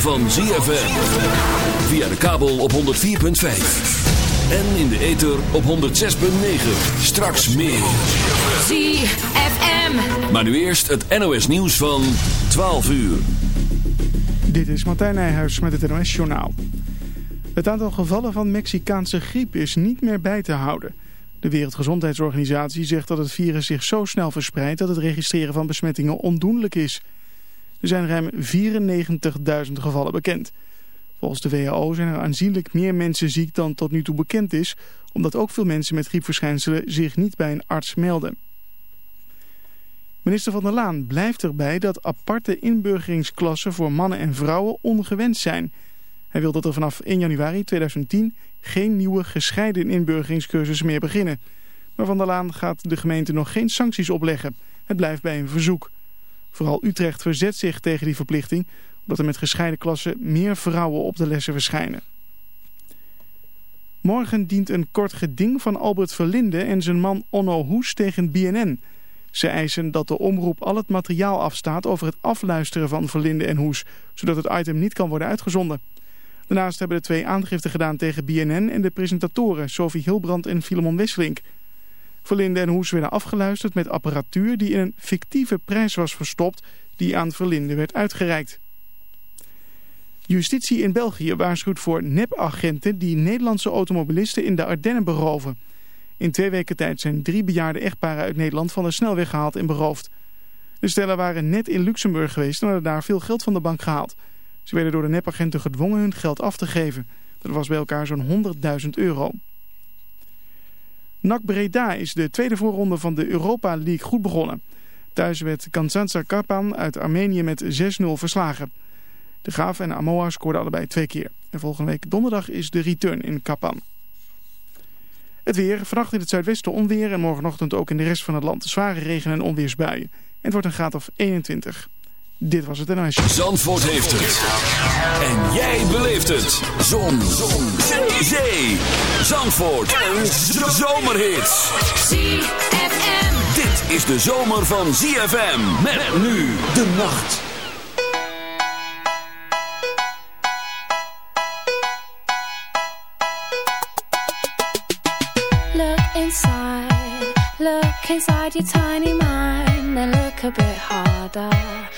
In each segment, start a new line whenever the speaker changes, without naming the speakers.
van ZFM. Via de kabel op 104.5. En in de ether op 106.9. Straks meer. ZFM. Maar nu eerst het NOS nieuws van 12 uur.
Dit is Martijn Nijhuis met het NOS Journaal. Het aantal gevallen van Mexicaanse griep is niet meer bij te houden. De Wereldgezondheidsorganisatie zegt dat het virus zich zo snel verspreidt... dat het registreren van besmettingen ondoenlijk is... Er zijn ruim 94.000 gevallen bekend. Volgens de WHO zijn er aanzienlijk meer mensen ziek dan tot nu toe bekend is... omdat ook veel mensen met griepverschijnselen zich niet bij een arts melden. Minister van der Laan blijft erbij dat aparte inburgeringsklassen voor mannen en vrouwen ongewenst zijn. Hij wil dat er vanaf 1 januari 2010 geen nieuwe gescheiden inburgeringscursussen meer beginnen. Maar Van der Laan gaat de gemeente nog geen sancties opleggen. Het blijft bij een verzoek. Vooral Utrecht verzet zich tegen die verplichting... omdat er met gescheiden klassen meer vrouwen op de lessen verschijnen. Morgen dient een kort geding van Albert Verlinde en zijn man Onno Hoes tegen BNN. Ze eisen dat de omroep al het materiaal afstaat over het afluisteren van Verlinde en Hoes... zodat het item niet kan worden uitgezonden. Daarnaast hebben de twee aangifte gedaan tegen BNN en de presentatoren Sophie Hilbrand en Filemon Wesselink... Verlinde en Hoes werden afgeluisterd met apparatuur die in een fictieve prijs was verstopt die aan Verlinde werd uitgereikt. Justitie in België waarschuwt voor nepagenten die Nederlandse automobilisten in de Ardennen beroven. In twee weken tijd zijn drie bejaarde echtparen uit Nederland van de snelweg gehaald en beroofd. De stellen waren net in Luxemburg geweest en hadden daar veel geld van de bank gehaald. Ze werden door de nepagenten gedwongen hun geld af te geven. Dat was bij elkaar zo'n 100.000 euro. NAC Breda is de tweede voorronde van de Europa League goed begonnen. Thuis werd Kansantsa Karpan uit Armenië met 6-0 verslagen. De Graaf en Amoa scoorden allebei twee keer. En volgende week donderdag is de return in Kapan. Het weer. Vannacht in het zuidwesten onweer en morgenochtend ook in de rest van het land zware regen- en onweersbuien. En het wordt een graad of 21. Dit was het NOS.
Zandvoort heeft het. En jij beleeft het. Zon. Zon. Zee. Zee. Zandvoort. Een zomerhit.
ZFM.
Dit is de zomer van ZFM. Met nu de nacht.
Look inside, look inside your tiny mind, then look a bit harder.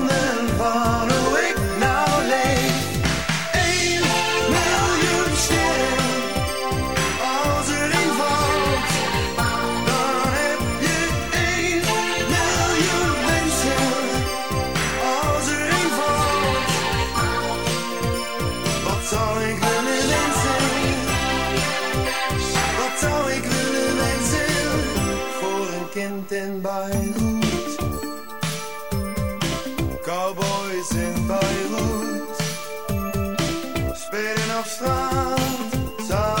straat.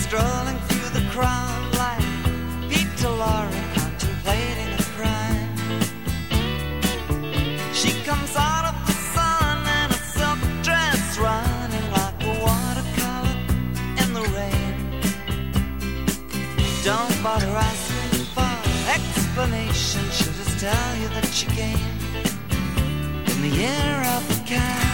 Strolling through the crowd like Pete Laurie contemplating a crime. She comes out of the sun in a silk dress, running like a watercolor in the rain. Don't bother asking for explanation. She'll just tell you that she came in the year of the cat.